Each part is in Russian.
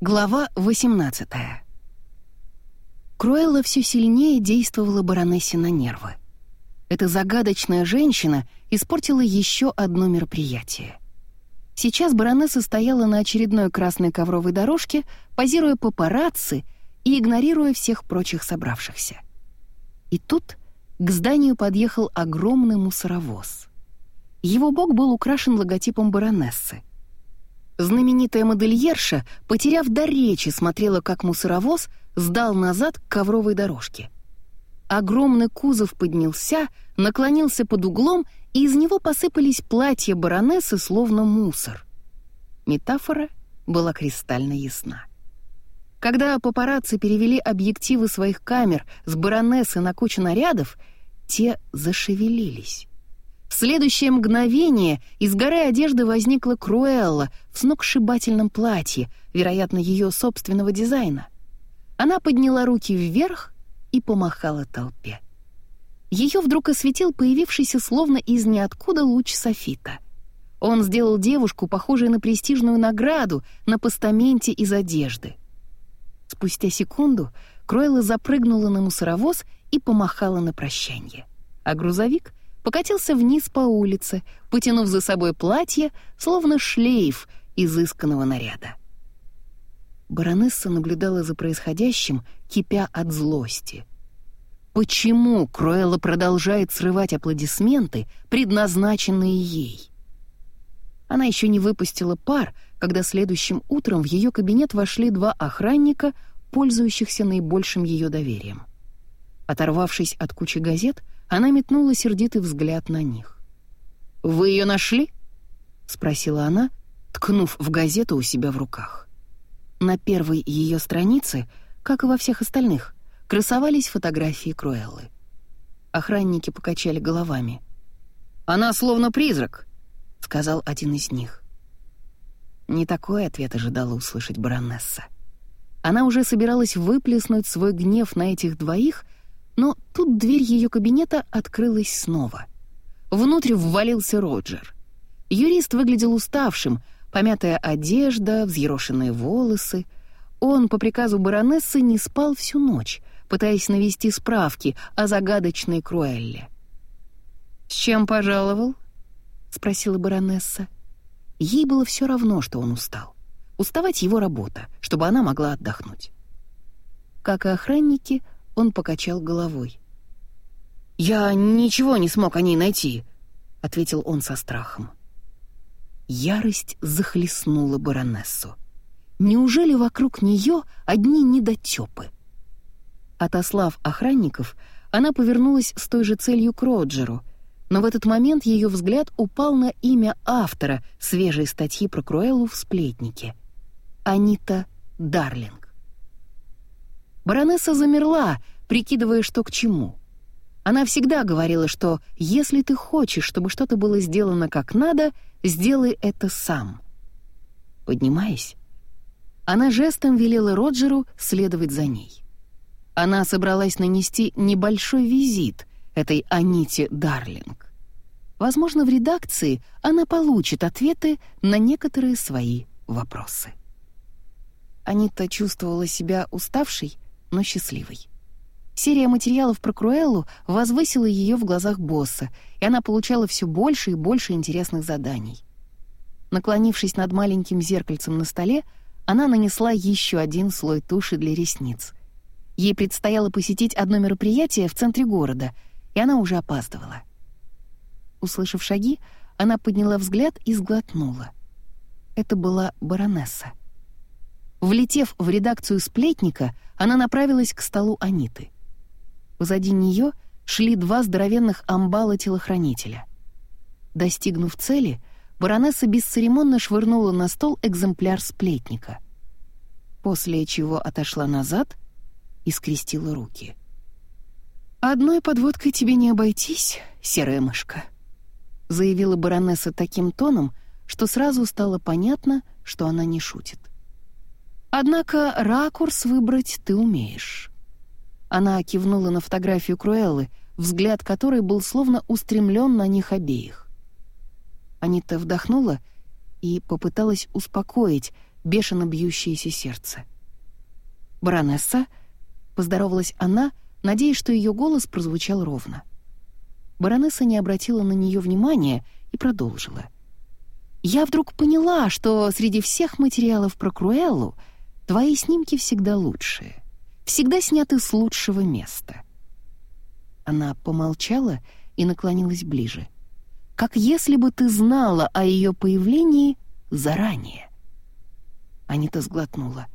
Глава 18 Круэлла все сильнее действовала баронессе на нервы. Эта загадочная женщина испортила еще одно мероприятие. Сейчас баронесса стояла на очередной красной ковровой дорожке, позируя папарацци и игнорируя всех прочих собравшихся. И тут к зданию подъехал огромный мусоровоз. Его бок был украшен логотипом баронессы. Знаменитая модельерша, потеряв дар речи, смотрела, как мусоровоз сдал назад к ковровой дорожке. Огромный кузов поднялся, наклонился под углом, и из него посыпались платья баронессы, словно мусор. Метафора была кристально ясна. Когда папарацци перевели объективы своих камер с баронессы на кучу нарядов, те зашевелились. В следующее мгновение из горы одежды возникла Круэлла в сногсшибательном платье, вероятно, ее собственного дизайна. Она подняла руки вверх и помахала толпе. Ее вдруг осветил появившийся словно из ниоткуда луч софита. Он сделал девушку похожей на престижную награду на постаменте из одежды. Спустя секунду Круэлла запрыгнула на мусоровоз и помахала на прощание. А грузовик покатился вниз по улице, потянув за собой платье, словно шлейф изысканного наряда. Баронесса наблюдала за происходящим, кипя от злости. Почему Круэлла продолжает срывать аплодисменты, предназначенные ей? Она еще не выпустила пар, когда следующим утром в ее кабинет вошли два охранника, пользующихся наибольшим ее доверием. Оторвавшись от кучи газет, она метнула сердитый взгляд на них. «Вы ее нашли?» — спросила она, ткнув в газету у себя в руках. На первой ее странице, как и во всех остальных, красовались фотографии Круэллы. Охранники покачали головами. «Она словно призрак», — сказал один из них. Не такой ответ ожидала услышать баронесса. Она уже собиралась выплеснуть свой гнев на этих двоих — но тут дверь ее кабинета открылась снова. Внутрь ввалился Роджер. Юрист выглядел уставшим, помятая одежда, взъерошенные волосы. Он, по приказу баронессы, не спал всю ночь, пытаясь навести справки о загадочной Круэлле. «С чем пожаловал?» — спросила баронесса. Ей было все равно, что он устал. Уставать его работа, чтобы она могла отдохнуть. Как и охранники, он покачал головой. «Я ничего не смог о ней найти», — ответил он со страхом. Ярость захлестнула баронессу. Неужели вокруг нее одни недотепы? Отослав охранников, она повернулась с той же целью к Роджеру, но в этот момент ее взгляд упал на имя автора свежей статьи про Круэллу в «Сплетнике» — Анита Дарлинг. Баронесса замерла, прикидывая, что к чему. Она всегда говорила, что если ты хочешь, чтобы что-то было сделано как надо, сделай это сам. Поднимаясь, она жестом велела Роджеру следовать за ней. Она собралась нанести небольшой визит этой Аните Дарлинг. Возможно, в редакции она получит ответы на некоторые свои вопросы. Анита чувствовала себя уставшей, но счастливой. Серия материалов про Круэллу возвысила ее в глазах босса, и она получала все больше и больше интересных заданий. Наклонившись над маленьким зеркальцем на столе, она нанесла еще один слой туши для ресниц. Ей предстояло посетить одно мероприятие в центре города, и она уже опаздывала. Услышав шаги, она подняла взгляд и сглотнула. Это была баронесса. Влетев в редакцию сплетника, она направилась к столу Аниты. Позади нее шли два здоровенных амбала-телохранителя. Достигнув цели, баронесса бесцеремонно швырнула на стол экземпляр сплетника, после чего отошла назад и скрестила руки. «Одной подводкой тебе не обойтись, серая мышка», — заявила баронесса таким тоном, что сразу стало понятно, что она не шутит. Однако ракурс выбрать ты умеешь». Она кивнула на фотографию Круэллы, взгляд которой был словно устремлен на них обеих. Анита вдохнула и попыталась успокоить бешено бьющееся сердце. «Баронесса?» — поздоровалась она, надеясь, что ее голос прозвучал ровно. Баронесса не обратила на нее внимания и продолжила. «Я вдруг поняла, что среди всех материалов про Круэллу твои снимки всегда лучшие, всегда сняты с лучшего места». Она помолчала и наклонилась ближе. «Как если бы ты знала о ее появлении заранее». Анита сглотнула.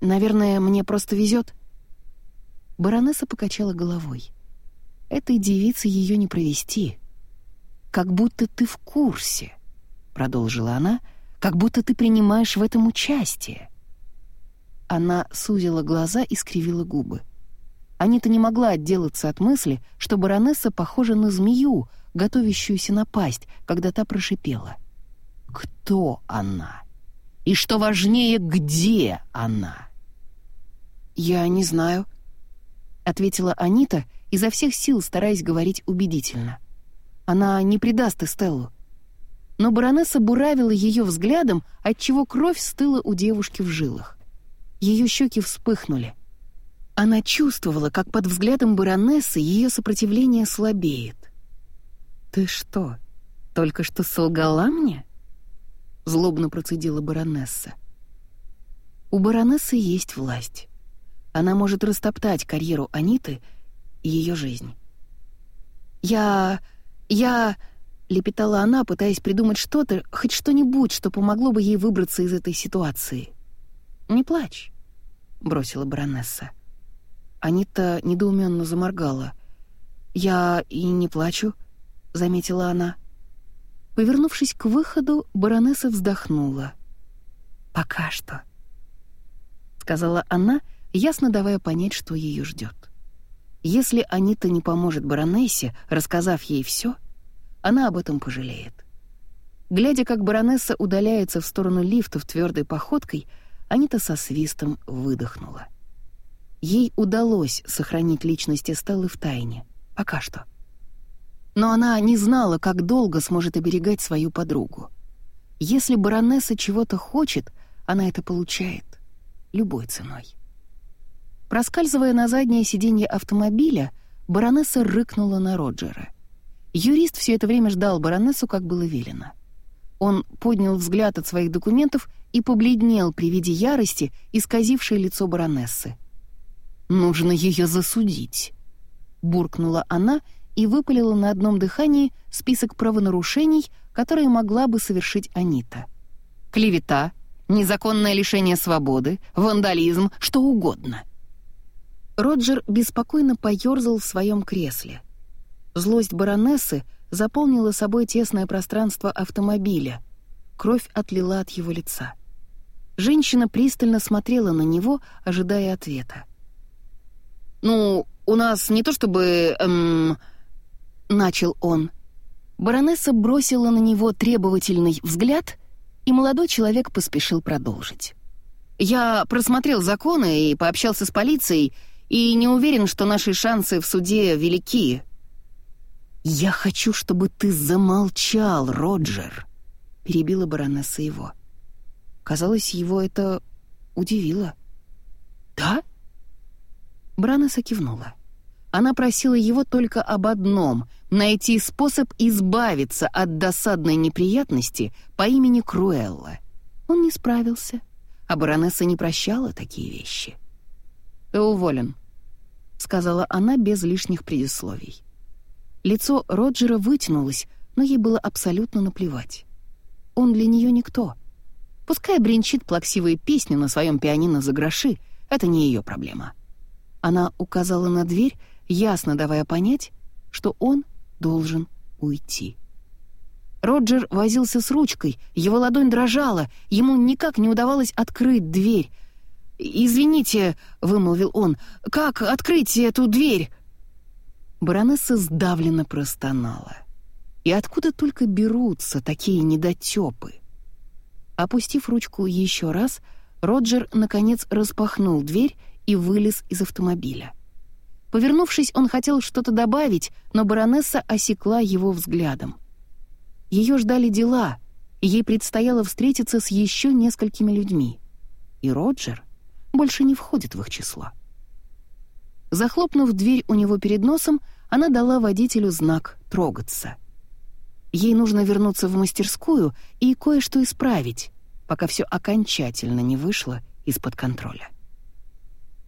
«Наверное, мне просто везет». Баронесса покачала головой. Этой девице ее не провести. Как будто ты в курсе, продолжила она, как будто ты принимаешь в этом участие. Она сузила глаза и скривила губы. Анита не могла отделаться от мысли, что баронесса похожа на змею, готовящуюся напасть, когда та прошипела. «Кто она? И что важнее, где она?» «Я не знаю», — ответила Анита, — изо всех сил стараясь говорить убедительно. Она не предаст Эстеллу. Но баронесса буравила ее взглядом, отчего кровь стыла у девушки в жилах. Ее щеки вспыхнули. Она чувствовала, как под взглядом баронессы ее сопротивление слабеет. «Ты что, только что солгала мне?» Злобно процедила баронесса. «У баронессы есть власть. Она может растоптать карьеру Аниты ее жизнь. «Я... я...» — лепетала она, пытаясь придумать что-то, хоть что-нибудь, что помогло бы ей выбраться из этой ситуации. «Не плачь», — бросила баронесса. Анита недоуменно заморгала. «Я и не плачу», — заметила она. Повернувшись к выходу, баронесса вздохнула. «Пока что», — сказала она, ясно давая понять, что ее ждет. Если Анита не поможет баронессе, рассказав ей все, она об этом пожалеет. Глядя, как баронесса удаляется в сторону лифтов твердой походкой, Анита со свистом выдохнула. Ей удалось сохранить личность Эстеллы в тайне. Пока что. Но она не знала, как долго сможет оберегать свою подругу. Если баронесса чего-то хочет, она это получает. Любой ценой. Проскальзывая на заднее сиденье автомобиля, баронесса рыкнула на Роджера. Юрист все это время ждал баронессу, как было велено. Он поднял взгляд от своих документов и побледнел при виде ярости, исказившей лицо баронессы. «Нужно ее засудить», — буркнула она и выпалила на одном дыхании список правонарушений, которые могла бы совершить Анита. «Клевета, незаконное лишение свободы, вандализм, что угодно». Роджер беспокойно поёрзал в своем кресле. Злость баронессы заполнила собой тесное пространство автомобиля. Кровь отлила от его лица. Женщина пристально смотрела на него, ожидая ответа. «Ну, у нас не то чтобы... Эм...» — начал он. Баронесса бросила на него требовательный взгляд, и молодой человек поспешил продолжить. «Я просмотрел законы и пообщался с полицией, и не уверен, что наши шансы в суде велики». «Я хочу, чтобы ты замолчал, Роджер», — перебила баронесса его. Казалось, его это удивило. «Да?» Баронесса кивнула. Она просила его только об одном — найти способ избавиться от досадной неприятности по имени Круэлла. Он не справился, а баронесса не прощала такие вещи. «Ты уволен», сказала она без лишних предисловий. Лицо Роджера вытянулось, но ей было абсолютно наплевать. Он для нее никто. Пускай бренчит плаксивые песни на своем пианино за гроши, это не ее проблема. Она указала на дверь, ясно давая понять, что он должен уйти. Роджер возился с ручкой, его ладонь дрожала, ему никак не удавалось открыть дверь, «Извините», — вымолвил он, — «как открыть эту дверь?» Баронесса сдавленно простонала. И откуда только берутся такие недотёпы? Опустив ручку еще раз, Роджер, наконец, распахнул дверь и вылез из автомобиля. Повернувшись, он хотел что-то добавить, но баронесса осекла его взглядом. Ее ждали дела, ей предстояло встретиться с еще несколькими людьми, и Роджер больше не входит в их число. Захлопнув дверь у него перед носом, она дала водителю знак «трогаться». Ей нужно вернуться в мастерскую и кое-что исправить, пока все окончательно не вышло из-под контроля.